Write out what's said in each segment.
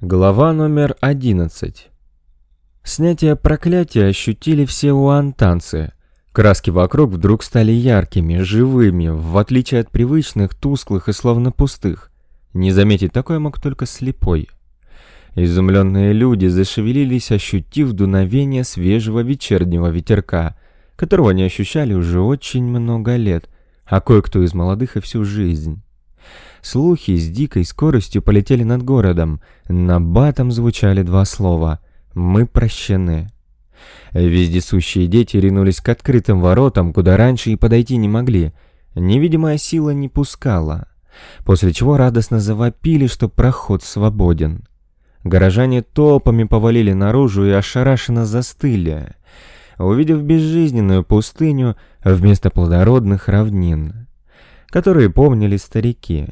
Глава номер 11 Снятие проклятия ощутили все уантанцы. Краски вокруг вдруг стали яркими, живыми, в отличие от привычных, тусклых и словно пустых. Не заметить такое мог только слепой. Изумленные люди зашевелились, ощутив дуновение свежего вечернего ветерка, которого не ощущали уже очень много лет, а кое-кто из молодых и всю жизнь. Слухи с дикой скоростью полетели над городом. На батом звучали два слова «Мы прощены». Вездесущие дети ринулись к открытым воротам, куда раньше и подойти не могли. Невидимая сила не пускала. После чего радостно завопили, что проход свободен. Горожане толпами повалили наружу и ошарашенно застыли, увидев безжизненную пустыню вместо плодородных равнин, которые помнили старики.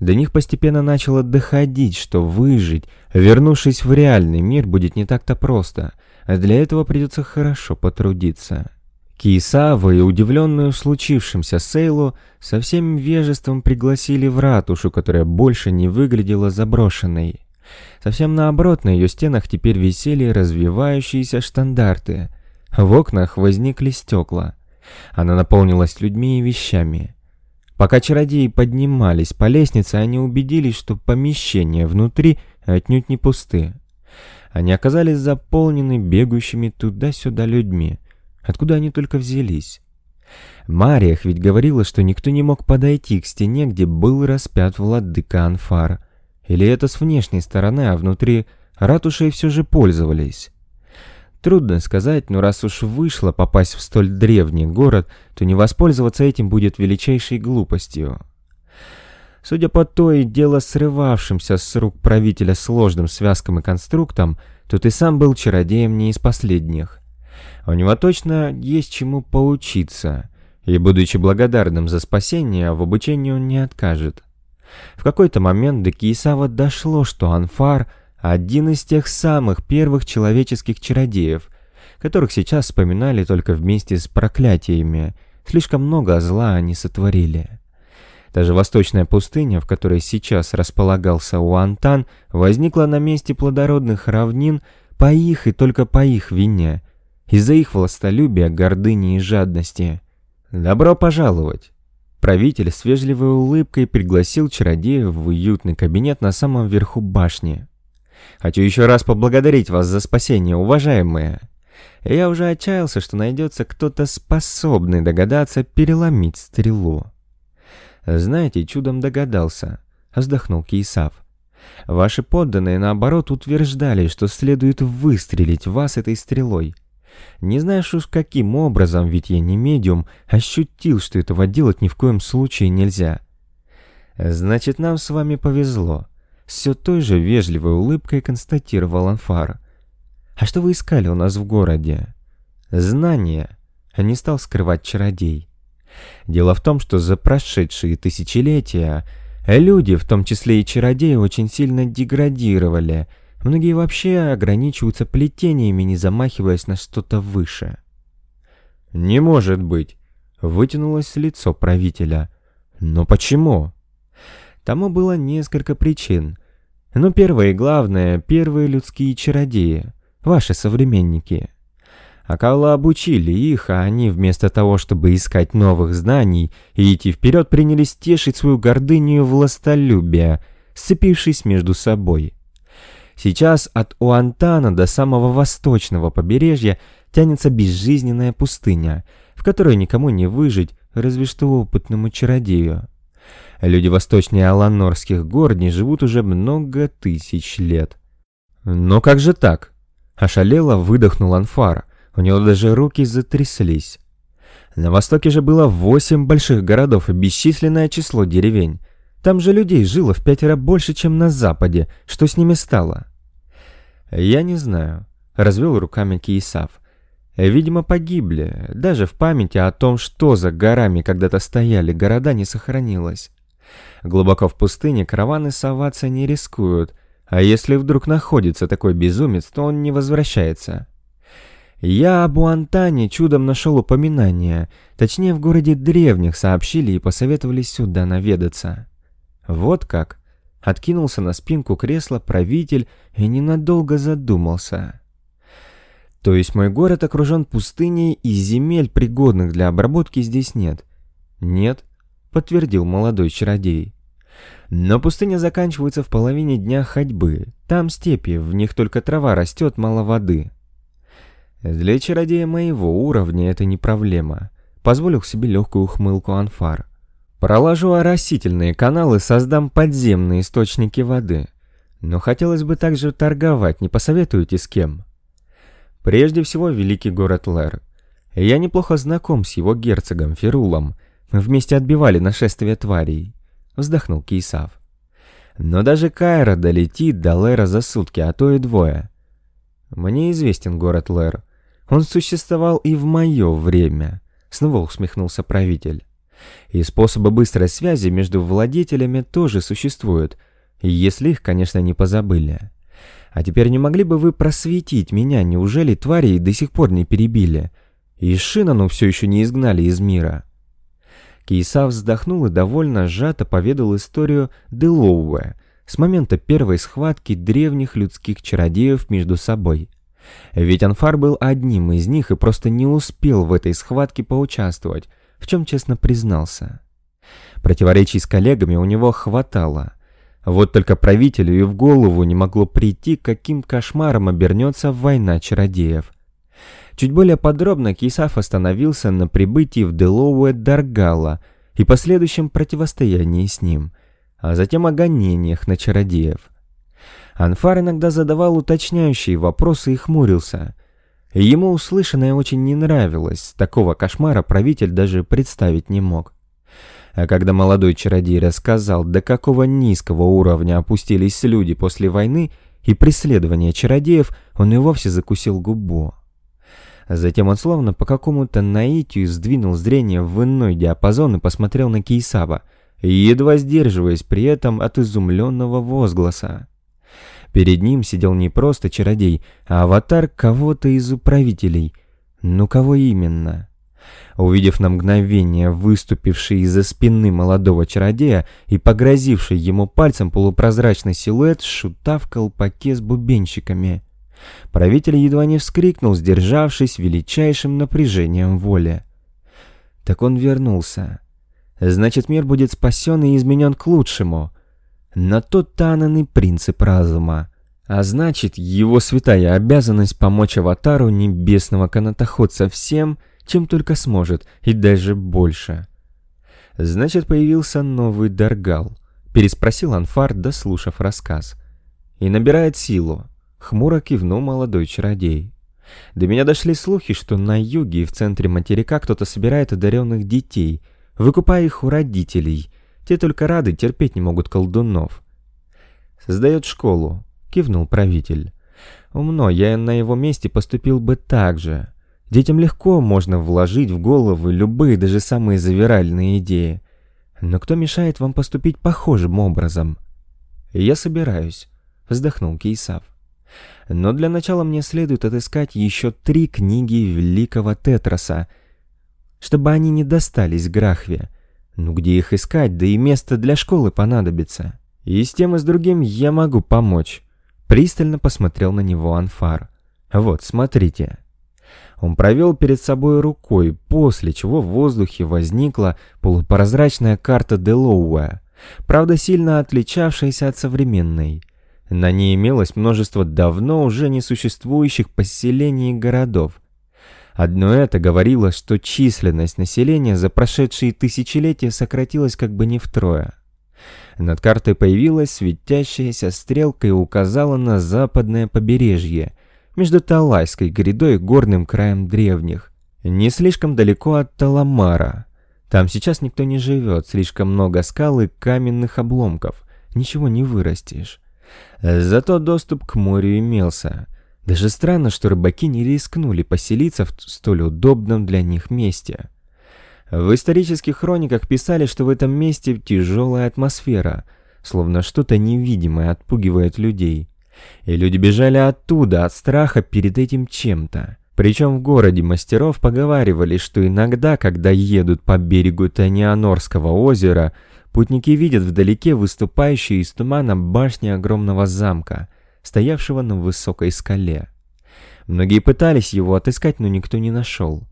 До них постепенно начало доходить, что выжить, вернувшись в реальный мир, будет не так-то просто, а для этого придется хорошо потрудиться. Киесава и удивленную случившимся Сейлу со всем вежеством пригласили в ратушу, которая больше не выглядела заброшенной. Совсем наоборот, на ее стенах теперь висели развивающиеся штандарты. В окнах возникли стекла. Она наполнилась людьми и вещами. Пока чародеи поднимались по лестнице, они убедились, что помещения внутри отнюдь не пусты. Они оказались заполнены бегающими туда-сюда людьми. Откуда они только взялись? Мариях ведь говорила, что никто не мог подойти к стене, где был распят владыка Анфар. Или это с внешней стороны, а внутри ратушей все же пользовались? Трудно сказать, но раз уж вышло попасть в столь древний город, то не воспользоваться этим будет величайшей глупостью. Судя по то и дело срывавшимся с рук правителя сложным связкам и конструктам, то ты сам был чародеем не из последних. У него точно есть чему поучиться, и, будучи благодарным за спасение, в обучении он не откажет. В какой-то момент до Киесава дошло, что Анфар — один из тех самых первых человеческих чародеев, которых сейчас вспоминали только вместе с проклятиями. Слишком много зла они сотворили. Даже восточная пустыня, в которой сейчас располагался Уантан, возникла на месте плодородных равнин по их и только по их вине, из-за их властолюбия, гордыни и жадности. «Добро пожаловать!» Правитель с вежливой улыбкой пригласил чародеев в уютный кабинет на самом верху башни. Хочу еще раз поблагодарить вас за спасение, уважаемые. Я уже отчаялся, что найдется кто-то способный догадаться переломить стрелу. Знаете, чудом догадался, вздохнул Кейсав. Ваши подданные, наоборот, утверждали, что следует выстрелить вас этой стрелой. Не знаешь уж каким образом, ведь я не медиум, ощутил, что этого делать ни в коем случае нельзя. Значит, нам с вами повезло все той же вежливой улыбкой констатировал Анфар. «А что вы искали у нас в городе?» «Знания», — не стал скрывать чародей. Дело в том, что за прошедшие тысячелетия люди, в том числе и чародеи, очень сильно деградировали. Многие вообще ограничиваются плетениями, не замахиваясь на что-то выше. «Не может быть!» — вытянулось лицо правителя. «Но почему?» Тому было несколько причин. Но первое и главное, первые людские чародеи, ваши современники. Акала обучили их, а они вместо того, чтобы искать новых знаний и идти вперед, принялись тешить свою гордыню и властолюбие, сцепившись между собой. Сейчас от Уантана до самого восточного побережья тянется безжизненная пустыня, в которой никому не выжить, разве что опытному чародею. Люди восточнее Аланорских гор не живут уже много тысяч лет. Но как же так? Ошалело выдохнул Анфар. У него даже руки затряслись. На востоке же было восемь больших городов и бесчисленное число деревень. Там же людей жило в пятеро больше, чем на западе. Что с ними стало? Я не знаю. Развел руками Киесав. Видимо, погибли. Даже в памяти о том, что за горами когда-то стояли города, не сохранилось. Глубоко в пустыне караваны соваться не рискуют, а если вдруг находится такой безумец, то он не возвращается. Я об Уантане чудом нашел упоминание, точнее в городе древних сообщили и посоветовали сюда наведаться. Вот как. Откинулся на спинку кресла правитель и ненадолго задумался. То есть мой город окружен пустыней и земель, пригодных для обработки, здесь нет? Нет, подтвердил молодой чародей. Но пустыня заканчивается в половине дня ходьбы. Там степи, в них только трава растет, мало воды. Для чародея моего уровня это не проблема. Позволил себе легкую ухмылку Анфар. Проложу оросительные каналы, создам подземные источники воды. Но хотелось бы также торговать, не посоветуете с кем? Прежде всего, великий город Лэр. Я неплохо знаком с его герцогом Ферулом. Мы вместе отбивали нашествие тварей вздохнул Кейсав. Но даже Кайра долетит до Лера за сутки, а то и двое. Мне известен город Лер. Он существовал и в мое время, снова усмехнулся правитель. И способы быстрой связи между владетелями тоже существуют, если их, конечно, не позабыли. А теперь не могли бы вы просветить меня, неужели твари до сих пор не перебили? И Шинану все еще не изгнали из мира?» Кейсав вздохнул и довольно сжато поведал историю Делоуэ с момента первой схватки древних людских чародеев между собой. Ведь Анфар был одним из них и просто не успел в этой схватке поучаствовать, в чем честно признался. Противоречий с коллегами у него хватало. Вот только правителю и в голову не могло прийти, каким кошмаром обернется война чародеев. Чуть более подробно Кейсаф остановился на прибытии в Делоуэ Даргала и последующем противостоянии с ним, а затем о гонениях на чародеев. Анфар иногда задавал уточняющие вопросы и хмурился. Ему услышанное очень не нравилось, такого кошмара правитель даже представить не мог. А когда молодой чародей рассказал, до какого низкого уровня опустились люди после войны и преследования чародеев, он и вовсе закусил губу. Затем он словно по какому-то наитию сдвинул зрение в иной диапазон и посмотрел на Кейсава, едва сдерживаясь при этом от изумленного возгласа. Перед ним сидел не просто чародей, а аватар кого-то из управителей. Ну кого именно? Увидев на мгновение выступивший из-за спины молодого чародея и погрозивший ему пальцем полупрозрачный силуэт шута в колпаке с бубенщиками – Правитель едва не вскрикнул, сдержавшись величайшим напряжением воли. Так он вернулся. Значит, мир будет спасен и изменен к лучшему. На тот тананный принцип разума. А значит, его святая обязанность помочь аватару небесного канатоходца всем, чем только сможет, и даже больше. Значит, появился новый Даргал, переспросил Анфар, дослушав рассказ. И набирает силу. Хмуро кивнул молодой чародей. До меня дошли слухи, что на юге и в центре материка кто-то собирает одаренных детей, выкупая их у родителей. Те только рады, терпеть не могут колдунов. «Создает школу», — кивнул правитель. «Умно, я на его месте поступил бы так же. Детям легко можно вложить в головы любые, даже самые завиральные идеи. Но кто мешает вам поступить похожим образом?» «Я собираюсь», — вздохнул Кейсав. Но для начала мне следует отыскать еще три книги Великого Тетраса, чтобы они не достались Грахве. Ну где их искать, да и место для школы понадобится. И с тем и с другим я могу помочь. Пристально посмотрел на него Анфар. Вот, смотрите. Он провел перед собой рукой, после чего в воздухе возникла полупрозрачная карта Делоуэ, правда сильно отличавшаяся от современной. На ней имелось множество давно уже несуществующих поселений и городов. Одно это говорило, что численность населения за прошедшие тысячелетия сократилась как бы не втрое. Над картой появилась светящаяся стрелка и указала на западное побережье, между Талайской грядой и горным краем древних, не слишком далеко от Таламара. Там сейчас никто не живет, слишком много скал и каменных обломков, ничего не вырастешь. Зато доступ к морю имелся. Даже странно, что рыбаки не рискнули поселиться в столь удобном для них месте. В исторических хрониках писали, что в этом месте тяжелая атмосфера, словно что-то невидимое отпугивает людей. И люди бежали оттуда, от страха перед этим чем-то. Причем в городе мастеров поговаривали, что иногда, когда едут по берегу Танианорского озера, Путники видят вдалеке выступающие из тумана башни огромного замка, стоявшего на высокой скале. Многие пытались его отыскать, но никто не нашел.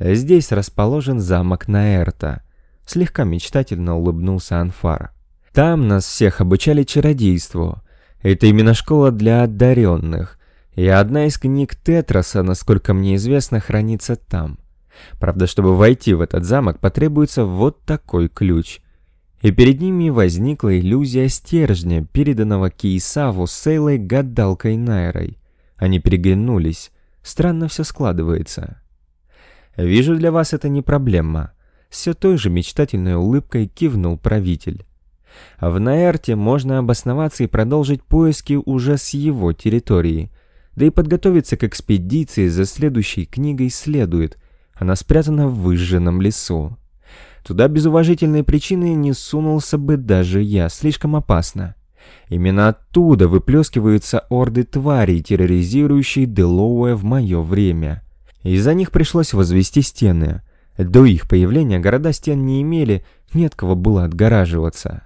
Здесь расположен замок Наэрта. Слегка мечтательно улыбнулся Анфар. Там нас всех обучали чародейству. Это именно школа для одаренных. И одна из книг Тетраса, насколько мне известно, хранится там. Правда, чтобы войти в этот замок, потребуется вот такой ключ. И перед ними возникла иллюзия стержня, переданного Кейсаву с Сейлой гадалкой Найрой. Они переглянулись. Странно все складывается. «Вижу, для вас это не проблема», — все той же мечтательной улыбкой кивнул правитель. В Наэрте можно обосноваться и продолжить поиски уже с его территории, да и подготовиться к экспедиции за следующей книгой следует, она спрятана в выжженном лесу. Туда без уважительной причины не сунулся бы даже я, слишком опасно. Именно оттуда выплескиваются орды тварей, терроризирующие Делоуэ в мое время. Из-за них пришлось возвести стены. До их появления города стен не имели, нет кого было отгораживаться.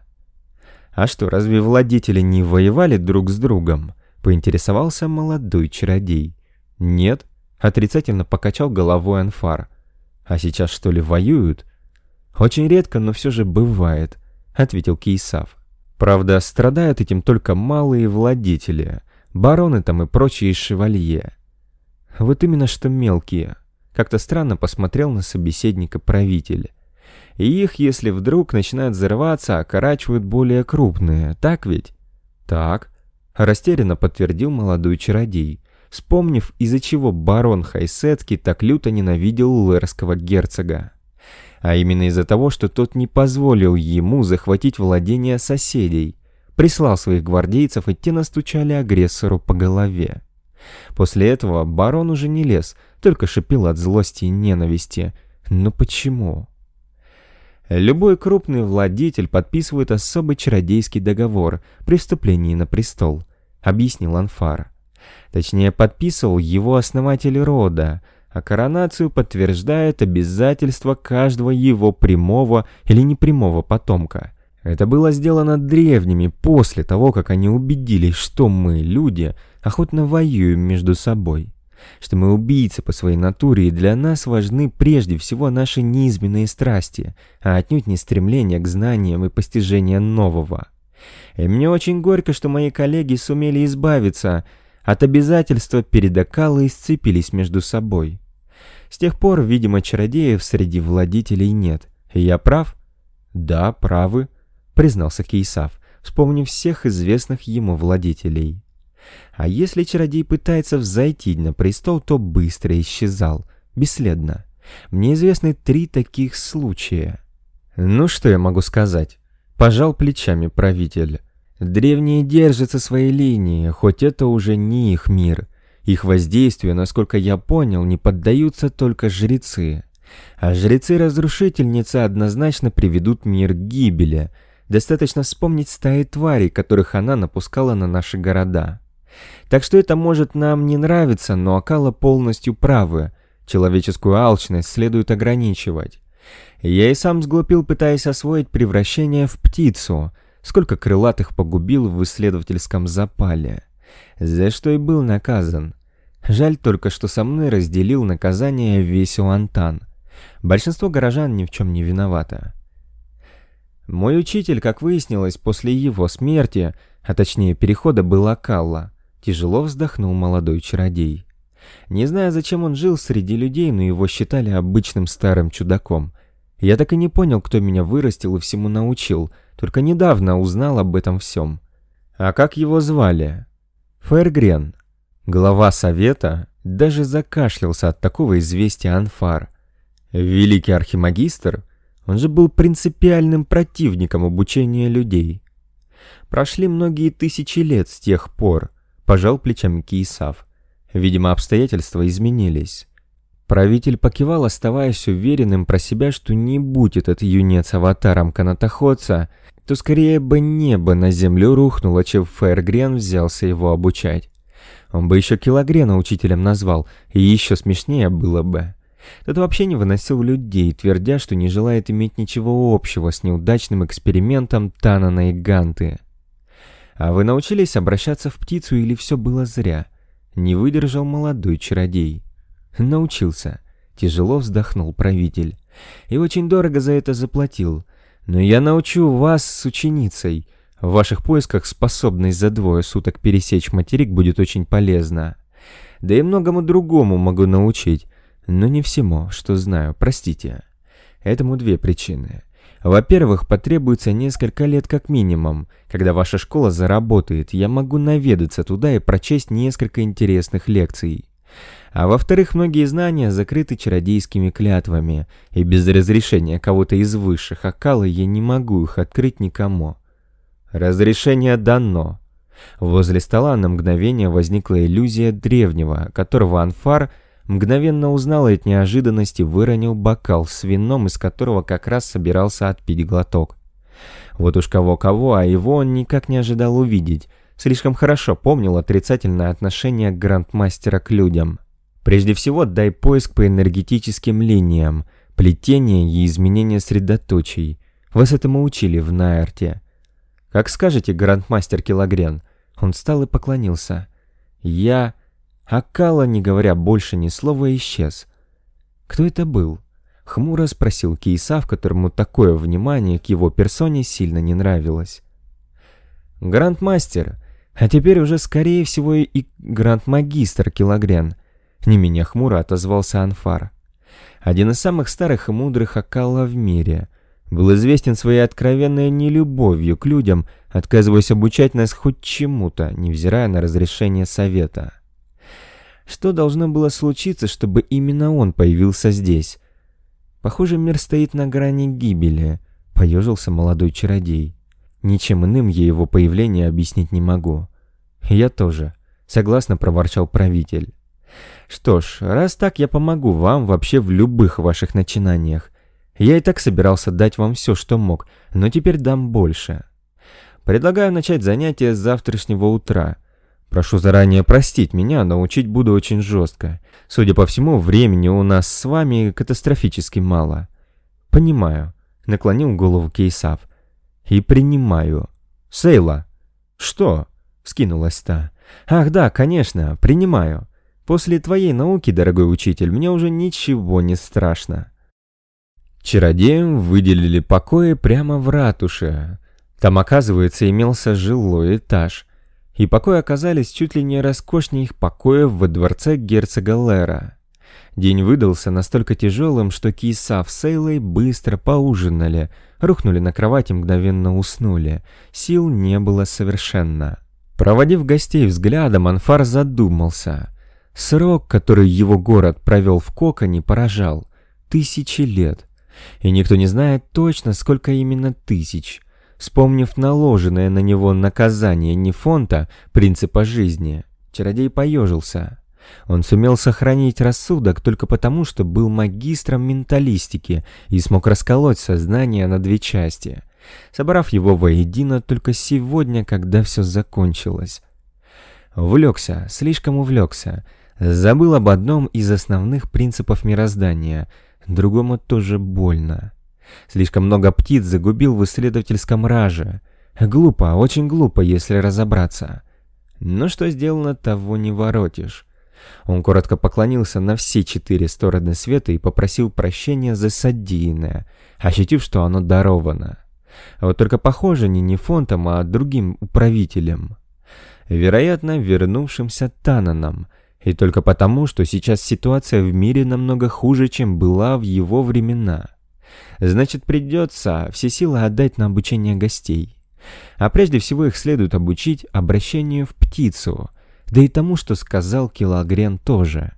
А что, разве владетели не воевали друг с другом? Поинтересовался молодой чародей. Нет, отрицательно покачал головой Анфар. А сейчас что ли воюют? Очень редко, но все же бывает, ответил Кейсав. Правда, страдают этим только малые владетели, бароны там и прочие шевалье. Вот именно что мелкие. Как-то странно посмотрел на собеседника правитель. И их, если вдруг начинают взрываться, окорачивают более крупные, так ведь? Так. Растерянно подтвердил молодой чародей, вспомнив, из-за чего барон Хайсетский так люто ненавидел лэрского герцога а именно из-за того, что тот не позволил ему захватить владения соседей, прислал своих гвардейцев, и те настучали агрессору по голове. После этого барон уже не лез, только шипел от злости и ненависти. Но почему? Любой крупный владетель подписывает особый чародейский договор при вступлении на престол, объяснил Анфар. Точнее, подписывал его основатель рода, а коронацию подтверждает обязательство каждого его прямого или непрямого потомка. Это было сделано древними после того, как они убедились, что мы, люди, охотно воюем между собой. Что мы убийцы по своей натуре, и для нас важны прежде всего наши низменные страсти, а отнюдь не стремление к знаниям и постижению нового. И мне очень горько, что мои коллеги сумели избавиться от обязательства перед и сцепились между собой. С тех пор, видимо, чародеев среди владителей нет. Я прав? Да, правы, признался Кейсав, вспомнив всех известных ему владителей. А если чародей пытается взойти на престол, то быстро исчезал, бесследно. Мне известны три таких случая. Ну что я могу сказать? Пожал плечами правитель. Древние держатся своей линии, хоть это уже не их мир. Их воздействию, насколько я понял, не поддаются только жрецы. А жрецы-разрушительницы однозначно приведут мир к гибели. Достаточно вспомнить стаи тварей, которых она напускала на наши города. Так что это может нам не нравиться, но Акала полностью правы. Человеческую алчность следует ограничивать. Я и сам сглупил, пытаясь освоить превращение в птицу. Сколько крылатых погубил в исследовательском запале за что и был наказан. Жаль только, что со мной разделил наказание весь Уантан. Большинство горожан ни в чем не виновато. Мой учитель, как выяснилось, после его смерти, а точнее перехода, был Акалла. Тяжело вздохнул молодой чародей. Не знаю, зачем он жил среди людей, но его считали обычным старым чудаком. Я так и не понял, кто меня вырастил и всему научил, только недавно узнал об этом всем. А как его звали? Фэргрен, глава совета, даже закашлялся от такого известия Анфар. Великий архимагистр, он же был принципиальным противником обучения людей. Прошли многие тысячи лет с тех пор, пожал плечами Киесав. Видимо, обстоятельства изменились. Правитель покивал, оставаясь уверенным про себя, что не будь этот юнец аватаром канатоходца, то скорее бы небо на землю рухнуло, чем Фэргрен взялся его обучать. Он бы еще Килогрена учителем назвал, и еще смешнее было бы. Тот вообще не выносил людей, твердя, что не желает иметь ничего общего с неудачным экспериментом Танана и Ганты. А вы научились обращаться в птицу или все было зря? Не выдержал молодой чародей. Научился. Тяжело вздохнул правитель. И очень дорого за это заплатил. Но я научу вас с ученицей. В ваших поисках способность за двое суток пересечь материк будет очень полезна. Да и многому другому могу научить, но не всему, что знаю, простите. Этому две причины. Во-первых, потребуется несколько лет как минимум. Когда ваша школа заработает, я могу наведаться туда и прочесть несколько интересных лекций. А во-вторых, многие знания закрыты чародейскими клятвами, и без разрешения кого-то из высших Акала я не могу их открыть никому. Разрешение дано. Возле стола на мгновение возникла иллюзия древнего, которого Анфар мгновенно узнал и от неожиданности выронил бокал с вином, из которого как раз собирался отпить глоток. Вот уж кого-кого, а его он никак не ожидал увидеть. Слишком хорошо помнил отрицательное отношение грандмастера к людям. Прежде всего, дай поиск по энергетическим линиям, плетение и изменение средоточий. Вас этому учили в Наэрте. Как скажете, грандмастер Килогрен. Он встал и поклонился. Я... Акала, не говоря больше ни слова, исчез. Кто это был? Хмуро спросил Кейсав, которому такое внимание к его персоне сильно не нравилось. «Грандмастер, а теперь уже скорее всего и грандмагистр Килогрен», не менее хмуро отозвался Анфар. Один из самых старых и мудрых Акалла в мире. Был известен своей откровенной нелюбовью к людям, отказываясь обучать нас хоть чему-то, невзирая на разрешение совета. Что должно было случиться, чтобы именно он появился здесь? Похоже, мир стоит на грани гибели, поежился молодой чародей. Ничем иным я его появление объяснить не могу. Я тоже, согласно проворчал правитель. Что ж, раз так, я помогу вам вообще в любых ваших начинаниях. Я и так собирался дать вам все, что мог, но теперь дам больше. Предлагаю начать занятие с завтрашнего утра. Прошу заранее простить меня, но учить буду очень жестко. Судя по всему, времени у нас с вами катастрофически мало. Понимаю, наклонил голову Кейсав. И принимаю. Сейла. Что? Скинулась та. Ах да, конечно, принимаю. После твоей науки, дорогой учитель, мне уже ничего не страшно. Чародеям выделили покои прямо в ратуше. Там, оказывается, имелся жилой этаж. И покои оказались чуть ли не роскошнее их покоев во дворце герцога Лера. День выдался настолько тяжелым, что Киса с Сейлой быстро поужинали, рухнули на кровать и мгновенно уснули. Сил не было совершенно. Проводив гостей взглядом, Анфар задумался. Срок, который его город провел в коконе, поражал. Тысячи лет. И никто не знает точно, сколько именно тысяч. Вспомнив наложенное на него наказание Нефонта, принципа жизни, чародей поежился. Он сумел сохранить рассудок только потому, что был магистром менталистики и смог расколоть сознание на две части, собрав его воедино только сегодня, когда все закончилось. Увлекся, слишком увлекся, Забыл об одном из основных принципов мироздания, другому тоже больно. Слишком много птиц загубил в исследовательском раже. Глупо, очень глупо, если разобраться. Но что сделано, того не воротишь. Он коротко поклонился на все четыре стороны света и попросил прощения за содеянное, ощутив, что оно даровано. Вот только похоже не Нефонтом, а другим управителем. Вероятно, вернувшимся Тананом — и только потому, что сейчас ситуация в мире намного хуже, чем была в его времена. Значит, придется все силы отдать на обучение гостей. А прежде всего их следует обучить обращению в птицу, да и тому, что сказал Килогрен тоже.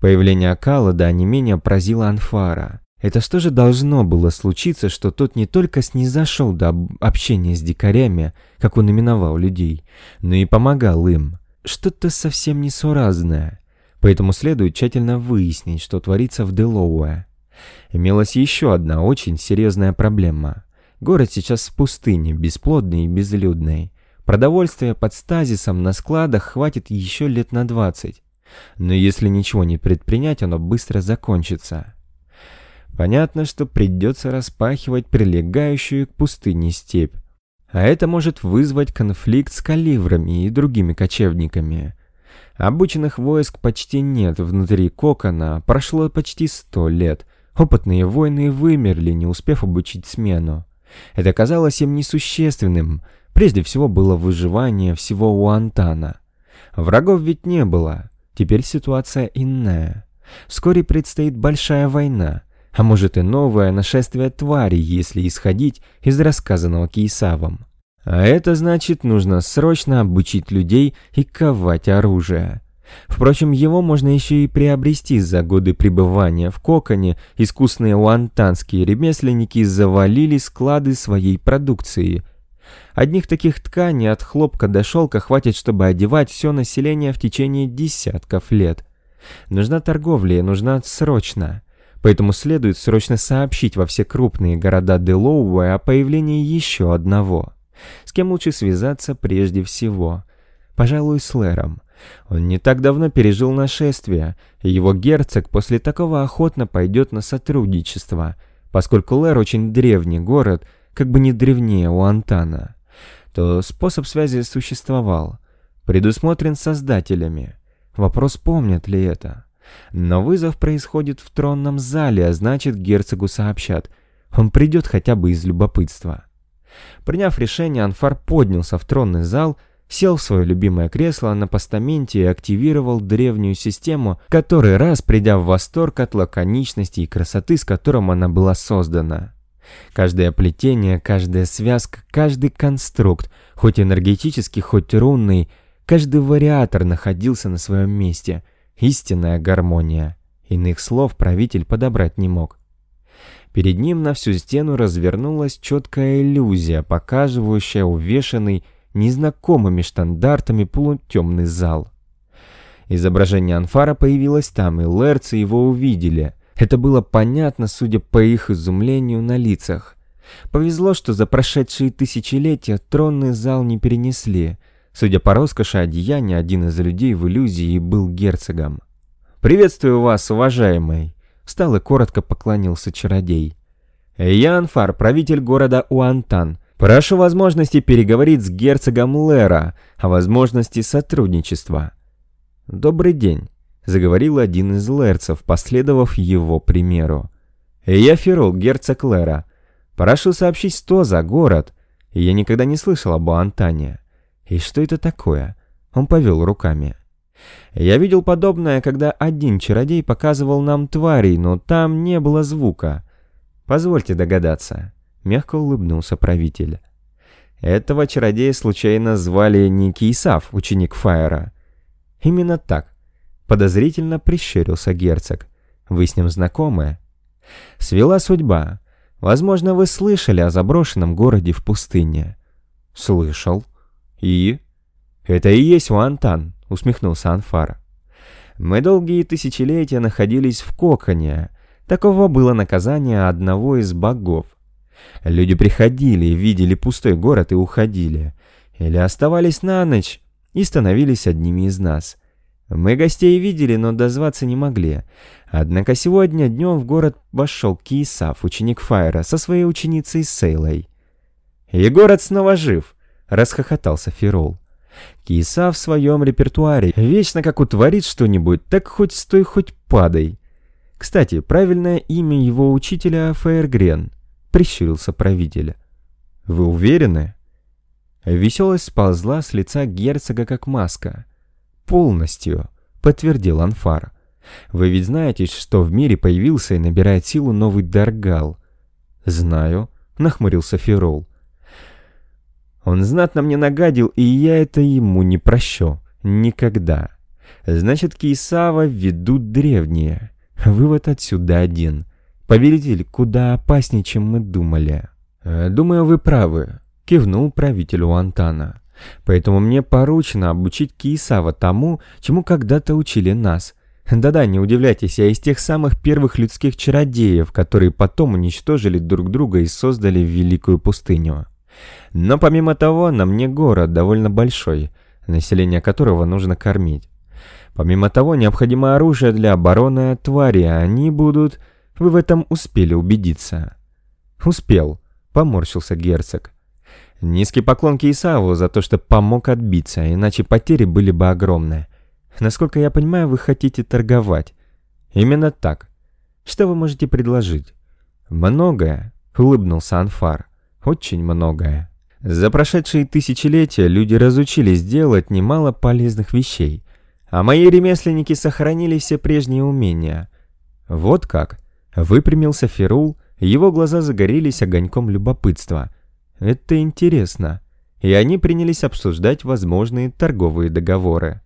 Появление Акала да не менее поразило Анфара. Это что же должно было случиться, что тот не только снизошел до общения с дикарями, как он именовал людей, но и помогал им что-то совсем несуразное, поэтому следует тщательно выяснить, что творится в Делоуэ. Имелась еще одна очень серьезная проблема. Город сейчас в пустыне, бесплодный и безлюдный. Продовольствия под стазисом на складах хватит еще лет на 20. Но если ничего не предпринять, оно быстро закончится. Понятно, что придется распахивать прилегающую к пустыне степь. А это может вызвать конфликт с каливрами и другими кочевниками. Обученных войск почти нет внутри кокона, прошло почти сто лет. Опытные воины вымерли, не успев обучить смену. Это казалось им несущественным. Прежде всего было выживание всего у Антана. Врагов ведь не было. Теперь ситуация иная. Вскоре предстоит большая война, а может и новое нашествие тварей, если исходить из рассказанного Кейсавом. А это значит, нужно срочно обучить людей и ковать оружие. Впрочем, его можно еще и приобрести за годы пребывания в коконе. Искусные уантанские ремесленники завалили склады своей продукции. Одних таких тканей от хлопка до шелка хватит, чтобы одевать все население в течение десятков лет. Нужна торговля и нужна срочно. Поэтому следует срочно сообщить во все крупные города Делоуэ о появлении еще одного. С кем лучше связаться прежде всего? Пожалуй, с Лэром. Он не так давно пережил нашествие, и его герцог после такого охотно пойдет на сотрудничество, поскольку Лэр очень древний город, как бы не древнее у Антана. То способ связи существовал, предусмотрен создателями. Вопрос, помнят ли это. Но вызов происходит в тронном зале, а значит герцогу сообщат. Он придет хотя бы из любопытства. Приняв решение, Анфар поднялся в тронный зал, сел в свое любимое кресло на постаменте и активировал древнюю систему, который раз придя в восторг от лаконичности и красоты, с которым она была создана. Каждое плетение, каждая связка, каждый конструкт, хоть энергетический, хоть рунный, каждый вариатор находился на своем месте. Истинная гармония. Иных слов правитель подобрать не мог. Перед ним на всю стену развернулась четкая иллюзия, показывающая увешанный незнакомыми штандартами полутемный зал. Изображение Анфара появилось там, и лерцы его увидели. Это было понятно, судя по их изумлению на лицах. Повезло, что за прошедшие тысячелетия тронный зал не перенесли. Судя по роскоши одеяния, один из людей в иллюзии был герцогом. «Приветствую вас, уважаемый!» Встал и коротко поклонился чародей. «Я Анфар, правитель города Уантан. Прошу возможности переговорить с герцогом Лера о возможности сотрудничества». «Добрый день», — заговорил один из лерцев, последовав его примеру. «Я Ферол, герцог Лера. Прошу сообщить, что за город. Я никогда не слышал об Уантане. И что это такое?» Он повел руками. Я видел подобное, когда один чародей показывал нам тварей, но там не было звука. Позвольте догадаться. Мягко улыбнулся правитель. Этого чародея случайно звали не Кейсав, ученик Фаера. Именно так. Подозрительно прищурился герцог. Вы с ним знакомы? Свела судьба. Возможно, вы слышали о заброшенном городе в пустыне. Слышал. И? Это и есть Уантан, усмехнулся Анфар. Мы долгие тысячелетия находились в коконе. Таково было наказание одного из богов. Люди приходили, видели пустой город и уходили. Или оставались на ночь и становились одними из нас. Мы гостей видели, но дозваться не могли. Однако сегодня днем в город вошел Киесав, ученик Файра, со своей ученицей Сейлой. «И город снова жив!» — расхохотался Фирол. Киса в своем репертуаре вечно как утворит что-нибудь, так хоть стой, хоть падай. Кстати, правильное имя его учителя Фейергрен, прищурился правитель. Вы уверены? Веселость сползла с лица герцога как маска. Полностью, подтвердил Анфар. Вы ведь знаете, что в мире появился и набирает силу новый Даргал? Знаю, нахмурился Ферол. Он знатно мне нагадил, и я это ему не прощу. Никогда. Значит, Кейсава ведут древние. Вывод отсюда один. Повелитель куда опаснее, чем мы думали. Э, «Думаю, вы правы», — кивнул правителю Антана. «Поэтому мне поручено обучить Киесава тому, чему когда-то учили нас. Да-да, не удивляйтесь, я из тех самых первых людских чародеев, которые потом уничтожили друг друга и создали великую пустыню. Но помимо того, на мне город довольно большой, население которого нужно кормить. Помимо того, необходимо оружие для обороны от твари, они будут... Вы в этом успели убедиться. Успел, поморщился герцог. Низкий поклон Кейсаву за то, что помог отбиться, иначе потери были бы огромные. Насколько я понимаю, вы хотите торговать. Именно так. Что вы можете предложить? Многое, улыбнулся Анфар. Очень многое. За прошедшие тысячелетия люди разучились делать немало полезных вещей, а мои ремесленники сохранили все прежние умения. Вот как. Выпрямился Ферул, его глаза загорелись огоньком любопытства – это интересно. И они принялись обсуждать возможные торговые договоры.